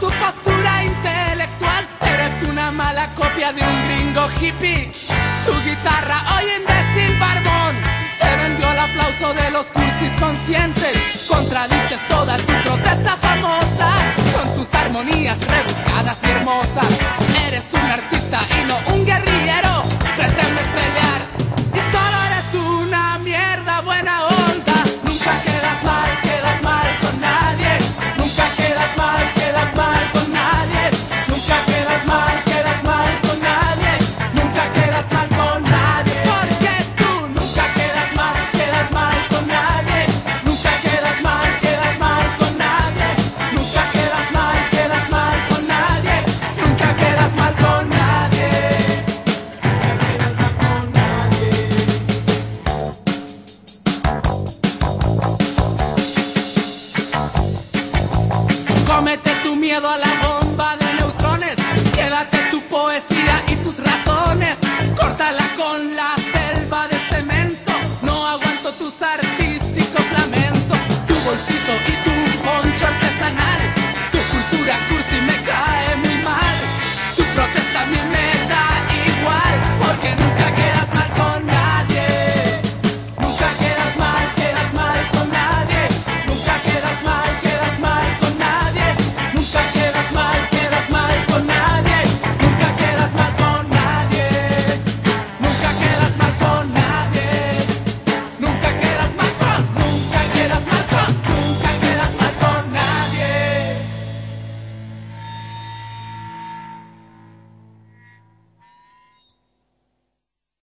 tu postura intelectual. Eres una mala copia de un gringo hippie. Tu guitarra hoy imbécil barbón. Se vendió el aplauso de los cursis conscientes. Contradices toda tu protesta famosa con tus armonías rebuscadas y hermosas. Eres un artista y no un guerrillero. Pretendes pelear y solo eres una mierda buena. Cómete tu miedo a la bomba de neutrones. Quédate tu poesía y tus razones.